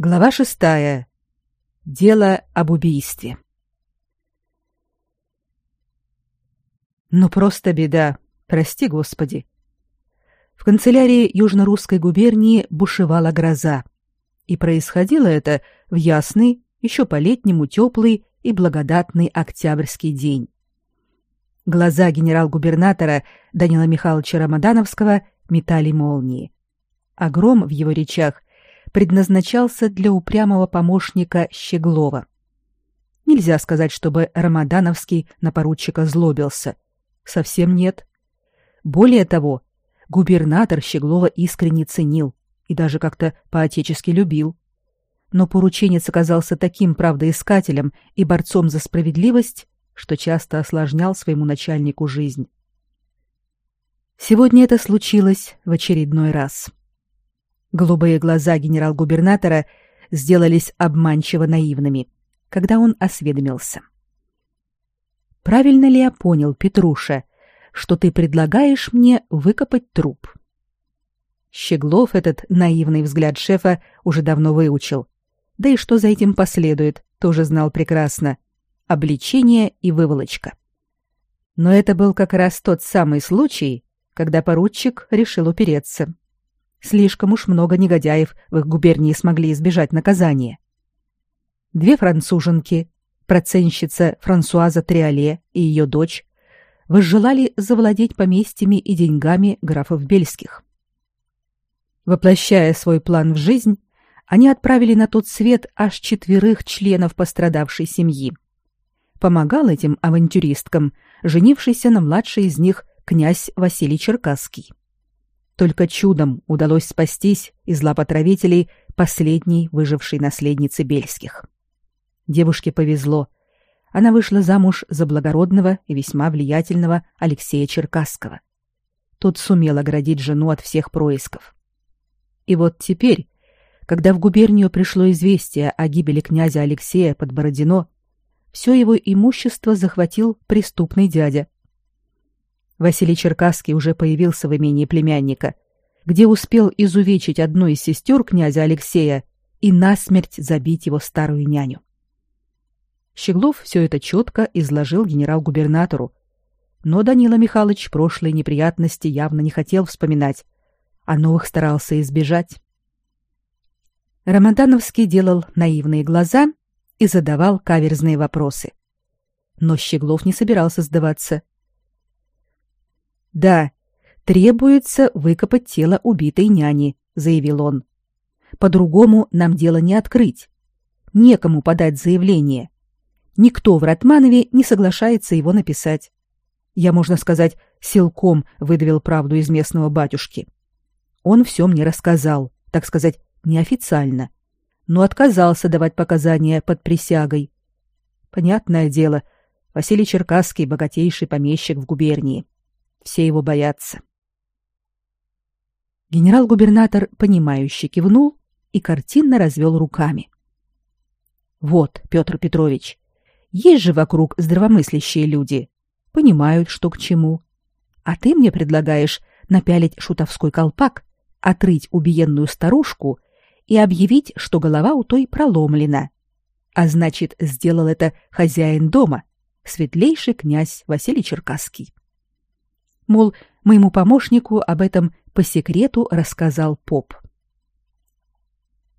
Глава шестая. Дело об убийстве. Ну просто беда. Прости, Господи. В канцелярии Южно-Русской губернии бушевала гроза. И происходило это в ясный, еще по-летнему теплый и благодатный октябрьский день. Глаза генерал-губернатора Данила Михайловича Рамадановского метали молнии. А гром в его речах предназначался для упрямого помощника Щеглова. Нельзя сказать, чтобы Рамадановский на поручика злобился. Совсем нет. Более того, губернатор Щеглова искренне ценил и даже как-то по-отечески любил. Но порученец оказался таким правдоискателем и борцом за справедливость, что часто осложнял своему начальнику жизнь. Сегодня это случилось в очередной раз. Голубые глаза генерал-губернатора сделались обманчиво наивными, когда он осведомился. «Правильно ли я понял, Петруша, что ты предлагаешь мне выкопать труп?» Щеглов этот наивный взгляд шефа уже давно выучил. Да и что за этим последует, тоже знал прекрасно. Обличение и выволочка. Но это был как раз тот самый случай, когда поручик решил упереться. Слишком уж много негодяев в их губернии смогли избежать наказания. Две француженки, проценщица Франсуаза Триоле и ее дочь, возжелали завладеть поместьями и деньгами графов Бельских. Воплощая свой план в жизнь, они отправили на тот свет аж четверых членов пострадавшей семьи. Помогал этим авантюристкам женившийся на младшей из них князь Василий Черкасский. Только чудом удалось спастись из лап отравителей последней выжившей наследницы Бельских. Девушке повезло. Она вышла замуж за благородного и весьма влиятельного Алексея Черкасского. Тот сумел оградить жену от всех происков. И вот теперь, когда в губернию пришло известие о гибели князя Алексея под Бородино, все его имущество захватил преступный дядя, Василий Черкасский уже появился в имении племянника, где успел изувечить одну из сестер князя Алексея и насмерть забить его старую няню. Щеглов все это четко изложил генерал-губернатору, но Данила Михайлович прошлые неприятности явно не хотел вспоминать, а новых старался избежать. Рамадановский делал наивные глаза и задавал каверзные вопросы. Но Щеглов не собирался сдаваться. Да, требуется выкопать тело убитой няни, заявил он. По-другому нам дело не открыть. Некому подать заявление. Никто в Ратманове не соглашается его написать. Я, можно сказать, силком выдавил правду из местного батюшки. Он все мне рассказал, так сказать, неофициально, но отказался давать показания под присягой. Понятное дело, Василий Черкасский богатейший помещик в губернии. Все его боятся. Генерал-губернатор, понимающе кивнул и картинно развел руками. Вот, Петр Петрович, есть же вокруг здравомыслящие люди, понимают, что к чему. А ты мне предлагаешь напялить шутовской колпак, отрыть убиенную старушку и объявить, что голова у той проломлена. А значит, сделал это хозяин дома, светлейший князь Василий Черкасский. Мол, моему помощнику об этом по секрету рассказал поп.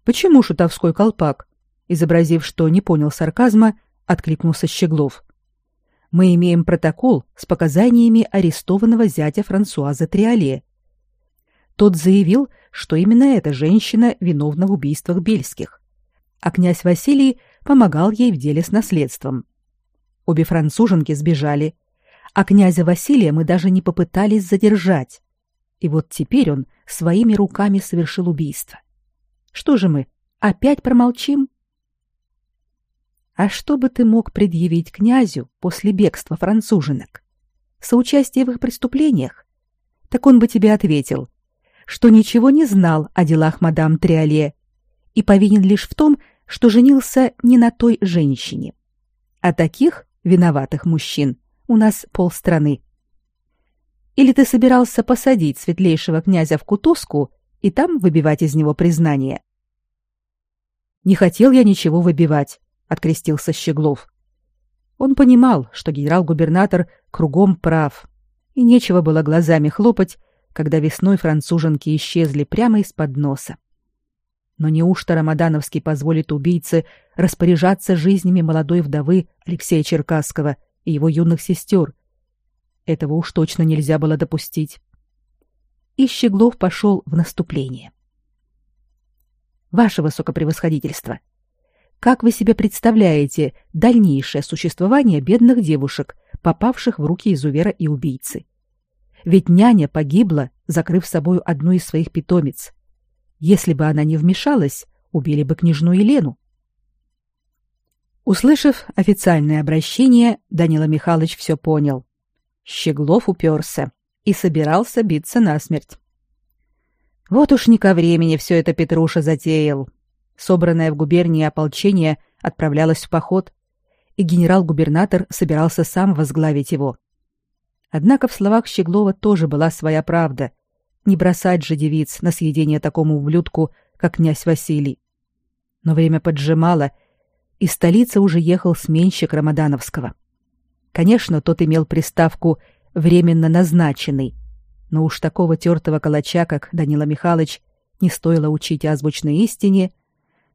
Почему шутовской колпак? Изобразив, что не понял сарказма, откликнулся Щеглов. Мы имеем протокол с показаниями арестованного зятя Франсуаза Триоле. Тот заявил, что именно эта женщина виновна в убийствах Бельских, а князь Василий помогал ей в деле с наследством. Обе француженки сбежали, а князя Василия мы даже не попытались задержать. И вот теперь он своими руками совершил убийство. Что же мы, опять промолчим? А что бы ты мог предъявить князю после бегства француженок? Соучастие в их преступлениях? Так он бы тебе ответил, что ничего не знал о делах мадам Триоле и повинен лишь в том, что женился не на той женщине. А таких виноватых мужчин у нас полстраны. Или ты собирался посадить светлейшего князя в кутузку и там выбивать из него признание? Не хотел я ничего выбивать, открестился Щеглов. Он понимал, что генерал-губернатор кругом прав, и нечего было глазами хлопать, когда весной француженки исчезли прямо из-под носа. Но неужто Рамадановский позволит убийце распоряжаться жизнями молодой вдовы Алексея Черкасского и его юных сестер? Этого уж точно нельзя было допустить. И Щеглов пошел в наступление. «Ваше высокопревосходительство, как вы себе представляете дальнейшее существование бедных девушек, попавших в руки изувера и убийцы? Ведь няня погибла, закрыв собою одну из своих питомиц. Если бы она не вмешалась, убили бы княжну Елену. Услышав официальное обращение, Данила Михайлович все понял. Щеглов уперся и собирался биться насмерть. Вот уж не ко времени все это Петруша затеял. Собранное в губернии ополчение отправлялось в поход, и генерал-губернатор собирался сам возглавить его. Однако в словах Щеглова тоже была своя правда. Не бросать же девиц на съедение такому ублюдку, как князь Василий. Но время поджимало, и столица уже ехал сменщик Рамадановского. Конечно, тот имел приставку «временно назначенный», но уж такого тертого калача, как Данила Михайлович, не стоило учить азбучной истине,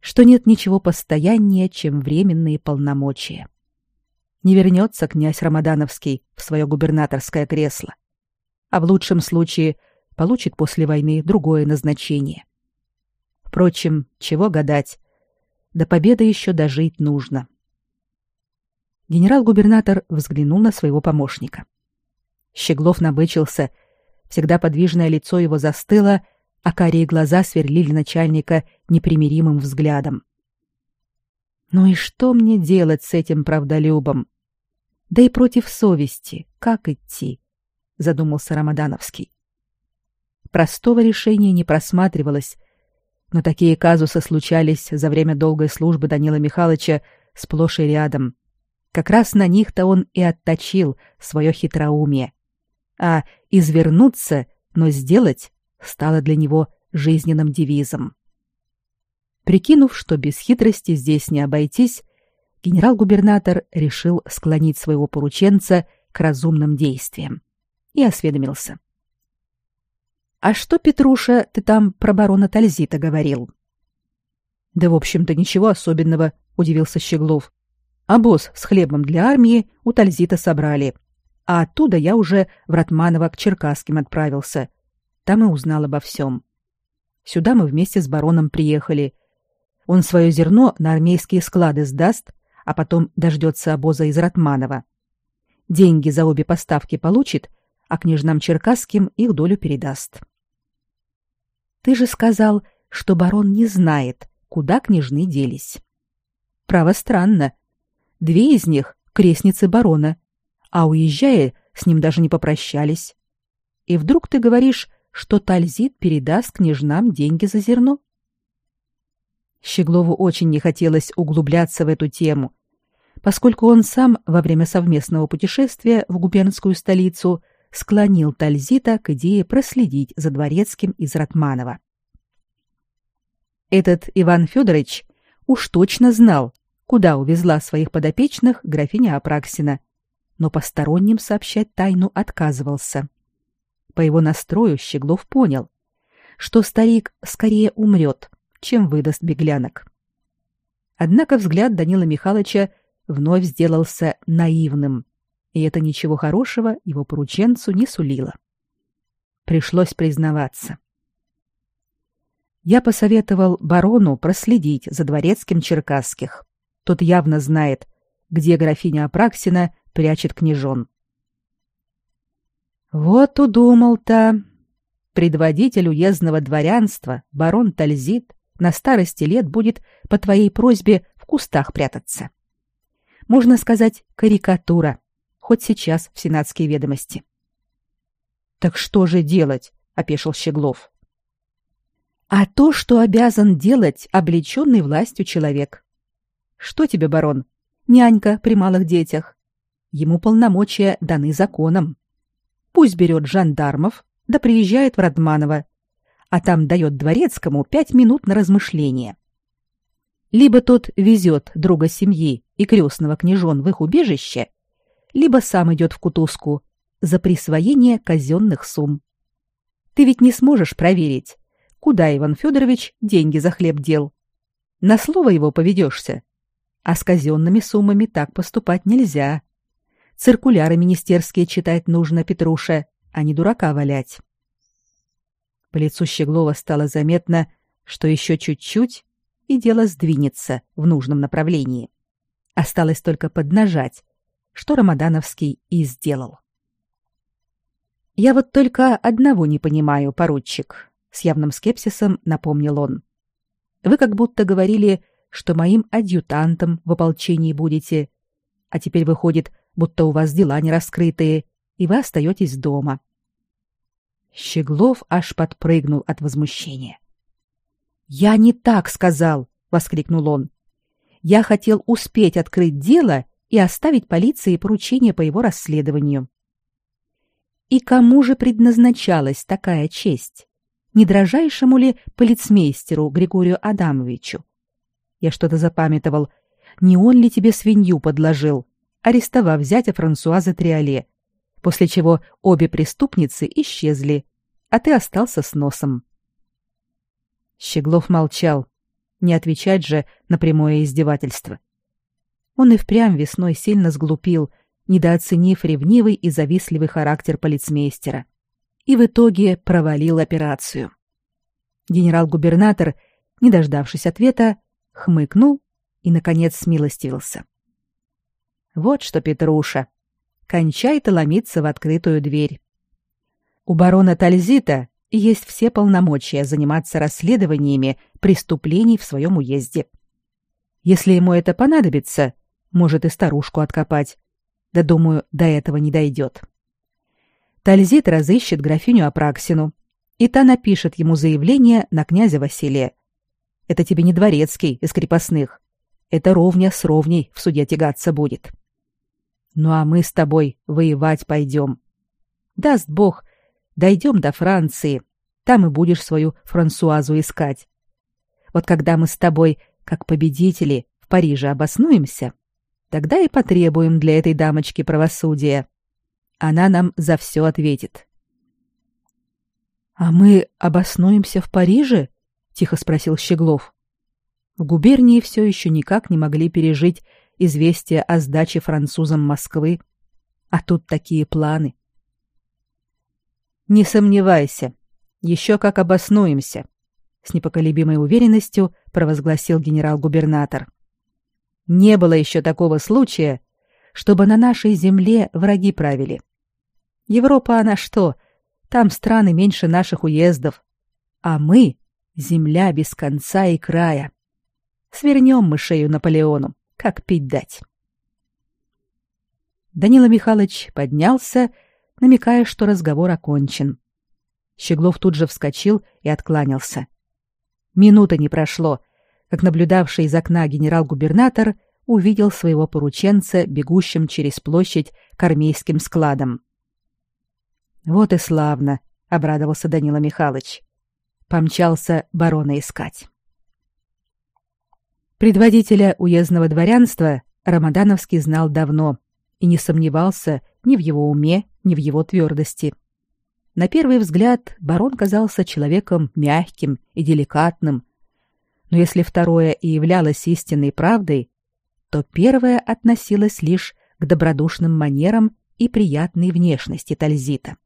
что нет ничего постояннее, чем временные полномочия. Не вернется князь Рамадановский в свое губернаторское кресло, а в лучшем случае – получит после войны другое назначение. Впрочем, чего гадать? До победы еще дожить нужно. Генерал-губернатор взглянул на своего помощника. Щеглов набычился, всегда подвижное лицо его застыло, а карие глаза сверлили начальника непримиримым взглядом. Ну и что мне делать с этим правдолюбом? Да и против совести, как идти? задумался Рамадановский. Простого решения не просматривалось, но такие казусы случались за время долгой службы Данила Михайловича сплошь и рядом. Как раз на них-то он и отточил свое хитроумие. А извернуться, но сделать, стало для него жизненным девизом. Прикинув, что без хитрости здесь не обойтись, генерал-губернатор решил склонить своего порученца к разумным действиям и осведомился. А что, Петруша, ты там про барона Тальзита говорил? Да, в общем-то, ничего особенного, удивился Щеглов. Босс с хлебом для армии у Тальзита собрали. А оттуда я уже в Ратманово к Черкасским отправился. Там и узнал обо всем. Сюда мы вместе с бароном приехали. Он свое зерно на армейские склады сдаст, а потом дождется обоза из Ратманова. Деньги за обе поставки получит, а княжнам Черкасским их долю передаст. Ты же сказал, что барон не знает, куда княжны делись. Право странно. Две из них — крестницы барона, а уезжая, с ним даже не попрощались. И вдруг ты говоришь, что Тальзит передаст княжнам деньги за зерно? Щеглову очень не хотелось углубляться в эту тему, поскольку он сам во время совместного путешествия в губернскую столицу склонил Тальзита к идее проследить за дворецким из Ратманова. Этот Иван Федорович уж точно знал, куда увезла своих подопечных графиня Апраксина, но посторонним сообщать тайну отказывался. По его настрою Щеглов понял, что старик скорее умрет, чем выдаст беглянок. Однако взгляд Данила Михайловича вновь сделался наивным, и это ничего хорошего его порученцу не сулило. Пришлось признаваться. Я посоветовал барону проследить за дворецким Черкасских. Тот явно знает, где графиня Апраксина прячет княжон. Вот удумал-то. Предводитель уездного дворянства, барон Тальзит, на старости лет будет по твоей просьбе в кустах прятаться. Можно сказать, карикатура хоть сейчас в сенатские ведомости. Так что же делать? опешил Щеглов. А то, что обязан делать облеченный властью человек. Что тебе, барон? Нянька при малых детях. Ему полномочия даны законом. Пусть берет жандармов, да приезжает в Радманово, а там дает дворецкому пять минут на размышление. Либо тот везет друга семьи и крестного княжон в их убежище, либо сам идет в кутузку за присвоение казенных сумм. Ты ведь не сможешь проверить, куда Иван Федорович деньги за хлеб дел. На слово его поведешься. А с казенными суммами так поступать нельзя. Циркуляры министерские читать нужно, Петруша, а не дурака валять. По лицу Щеглова стало заметно, что еще чуть-чуть, и дело сдвинется в нужном направлении. Осталось только поднажать, что Рамадановский и сделал. «Я вот только одного не понимаю, поручик», — с явным скепсисом напомнил он. «Вы как будто говорили, что моим адъютантом в ополчении будете, а теперь выходит, будто у вас дела не раскрытые, и вы остаетесь дома». Щеглов аж подпрыгнул от возмущения. «Я не так сказал!» — воскликнул он. «Я хотел успеть открыть дело и оставить полиции поручение по его расследованию. И кому же предназначалась такая честь? Не дрожайшему ли полицмейстеру Григорию Адамовичу? Я что-то запамятовал. Не он ли тебе свинью подложил, арестовав зятя Франсуаза Триоле, после чего обе преступницы исчезли, а ты остался с носом. Щеглов молчал. Не отвечать же на прямое издевательство. Он и впрямь весной сильно сглупил — недооценив ревнивый и завистливый характер полицмейстера, и в итоге провалил операцию. Генерал-губернатор, не дождавшись ответа, хмыкнул и, наконец, смилостивился. «Вот что, Петруша, кончай ты ломиться в открытую дверь. У барона Тальзита есть все полномочия заниматься расследованиями преступлений в своем уезде. Если ему это понадобится, может и старушку откопать, да, думаю, до этого не дойдет. Тальзит разыщет графиню Апраксину, и та напишет ему заявление на князя Василия. Это тебе не дворецкий из крепостных. Это ровня с ровней в суде тягаться будет. Ну а мы с тобой воевать пойдем. Даст бог, дойдем до Франции, там и будешь свою Франсуазу искать. Вот когда мы с тобой, как победители, в Париже обоснуемся, Тогда и потребуем для этой дамочки правосудия. Она нам за все ответит. А мы обоснуемся в Париже? тихо спросил Щеглов. В губернии все еще никак не могли пережить известие о сдаче французам Москвы, а тут такие планы. Не сомневайся, еще как обоснуемся, с непоколебимой уверенностью провозгласил генерал-губернатор. Не было еще такого случая, чтобы на нашей земле враги правили. Европа она что? Там страны меньше наших уездов. А мы — земля без конца и края. Свернем мы шею Наполеону, как пить дать. Данила Михайлович поднялся, намекая, что разговор окончен. Щеглов тут же вскочил и откланялся. Минуты не прошло — как наблюдавший из окна генерал-губернатор увидел своего порученца бегущим через площадь к армейским складам. Вот и славно, обрадовался Данила Михайлович. Помчался барона искать. Предводителя уездного дворянства Рамадановский знал давно и не сомневался ни в его уме, ни в его твердости. На первый взгляд барон казался человеком мягким и деликатным, но если второе и являлось истинной правдой, то первое относилось лишь к добродушным манерам и приятной внешности Тальзита.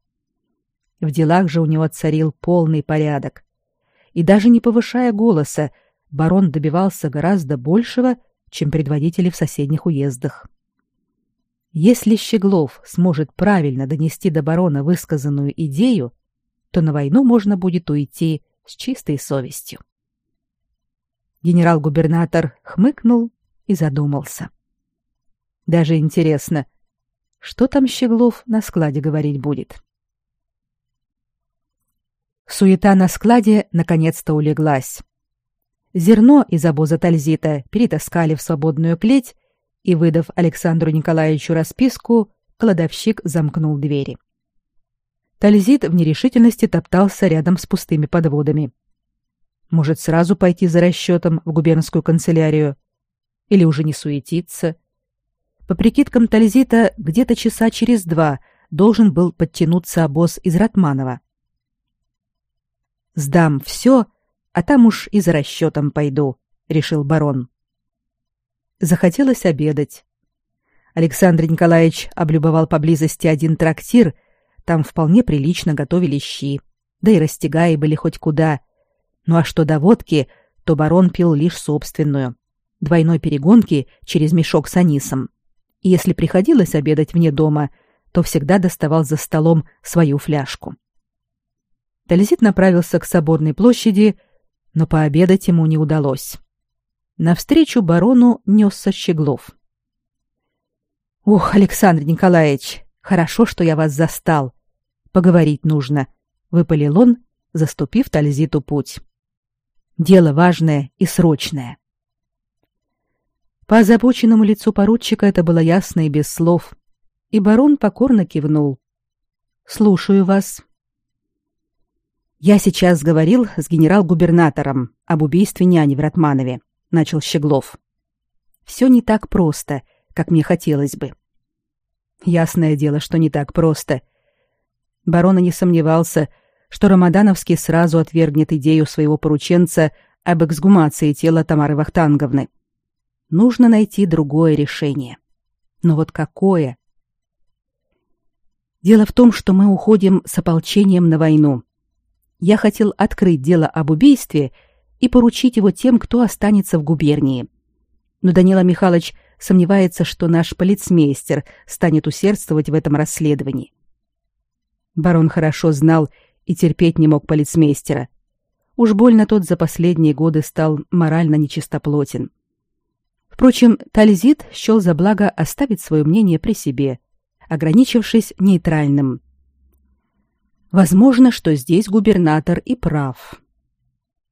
В делах же у него царил полный порядок. И даже не повышая голоса, барон добивался гораздо большего, чем предводители в соседних уездах. Если Щеглов сможет правильно донести до барона высказанную идею, то на войну можно будет уйти с чистой совестью. Генерал-губернатор хмыкнул и задумался. Даже интересно, что там Щеглов на складе говорить будет. Суета на складе наконец-то улеглась. Зерно из обоза Тальзита перетаскали в свободную клеть, и, выдав Александру Николаевичу расписку, кладовщик замкнул двери. Тальзит в нерешительности топтался рядом с пустыми подводами. Может, сразу пойти за расчетом в губернскую канцелярию? Или уже не суетиться? По прикидкам Тальзита, где-то часа через два должен был подтянуться обоз из Ратманова. «Сдам все, а там уж и за расчетом пойду», — решил барон. Захотелось обедать. Александр Николаевич облюбовал поблизости один трактир, там вполне прилично готовили щи, да и растягаи были хоть куда. Ну а что до водки, то барон пил лишь собственную, двойной перегонки через мешок с анисом. И если приходилось обедать вне дома, то всегда доставал за столом свою фляжку. Тализит направился к соборной площади, но пообедать ему не удалось. Навстречу барону несся Щеглов. «Ух, Александр Николаевич, хорошо, что я вас застал. Поговорить нужно», — выпалил он, заступив Тальзиту путь. «Дело важное и срочное». По озабоченному лицу поручика это было ясно и без слов, и барон покорно кивнул. «Слушаю вас». «Я сейчас говорил с генерал-губернатором об убийстве няни в Ратманове», — начал Щеглов. «Все не так просто, как мне хотелось бы. Ясное дело, что не так просто. Барон не сомневался, что Рамадановский сразу отвергнет идею своего порученца об эксгумации тела Тамары Вахтанговны. Нужно найти другое решение. Но вот какое? Дело в том, что мы уходим с ополчением на войну. Я хотел открыть дело об убийстве и поручить его тем, кто останется в губернии. Но Данила Михайлович сомневается, что наш полицмейстер станет усердствовать в этом расследовании. Барон хорошо знал и терпеть не мог полицмейстера. Уж больно тот за последние годы стал морально нечистоплотен. Впрочем, Тальзит счел за благо оставить свое мнение при себе, ограничившись нейтральным. Возможно, что здесь губернатор и прав.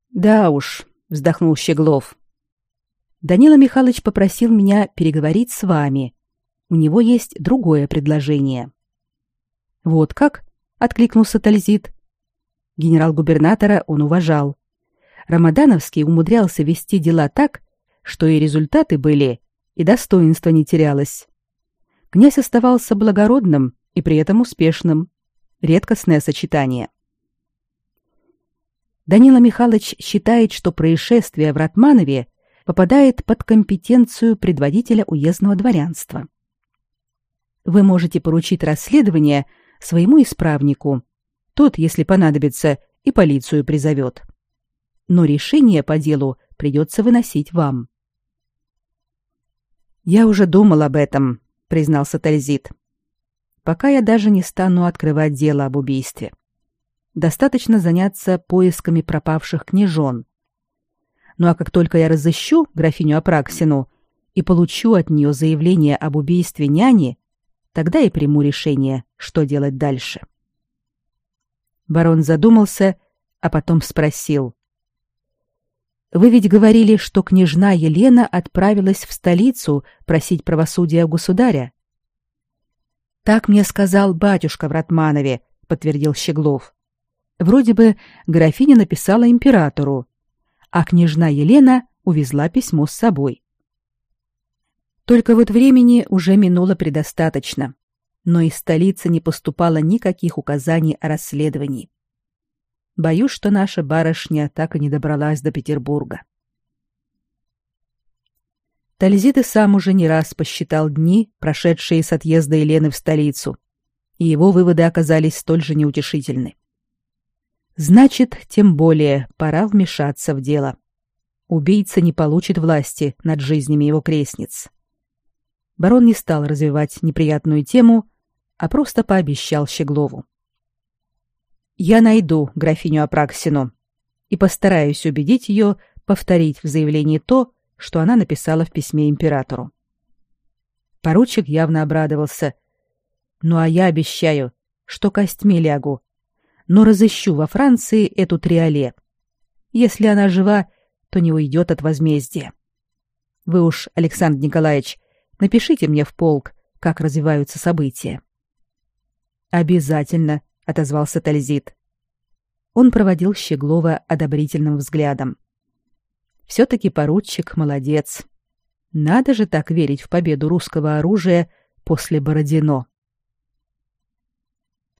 Да уж, вздохнул Щеглов. Данила Михайлович попросил меня переговорить с вами. У него есть другое предложение. Вот как? откликнулся Тальзит. Генерал-губернатора он уважал. Рамадановский умудрялся вести дела так, что и результаты были, и достоинство не терялось. Князь оставался благородным и при этом успешным. Редкостное сочетание. Данила Михайлович считает, что происшествие в Ратманове попадает под компетенцию предводителя уездного дворянства. Вы можете поручить расследование своему исправнику. Тот, если понадобится, и полицию призовет. Но решение по делу придется выносить вам. «Я уже думал об этом», — признался Тальзит. «Пока я даже не стану открывать дело об убийстве. Достаточно заняться поисками пропавших княжон, ну а как только я разыщу графиню Апраксину и получу от нее заявление об убийстве няни, тогда и приму решение, что делать дальше. Барон задумался, а потом спросил. «Вы ведь говорили, что княжна Елена отправилась в столицу просить правосудия у государя?» «Так мне сказал батюшка в Ратманове», — подтвердил Щеглов. «Вроде бы графиня написала императору, а княжна Елена увезла письмо с собой. Только вот времени уже минуло предостаточно, но из столицы не поступало никаких указаний о расследовании. Боюсь, что наша барышня так и не добралась до Петербурга. Тальзит и сам уже не раз посчитал дни, прошедшие с отъезда Елены в столицу, и его выводы оказались столь же неутешительны. Значит, тем более пора вмешаться в дело. Убийца не получит власти над жизнями его крестниц. Барон не стал развивать неприятную тему, а просто пообещал Щеглову. «Я найду графиню Апраксину и постараюсь убедить ее повторить в заявлении то, что она написала в письме императору». Поручик явно обрадовался. «Ну а я обещаю, что костьми лягу но разыщу во Франции эту Триоле. Если она жива, то не уйдет от возмездия. Вы уж, Александр Николаевич, напишите мне в полк, как развиваются события. Обязательно, отозвался Тальзит. он проводил Щеглова одобрительным взглядом. Все-таки поручик молодец. Надо же так верить в победу русского оружия после Бородино.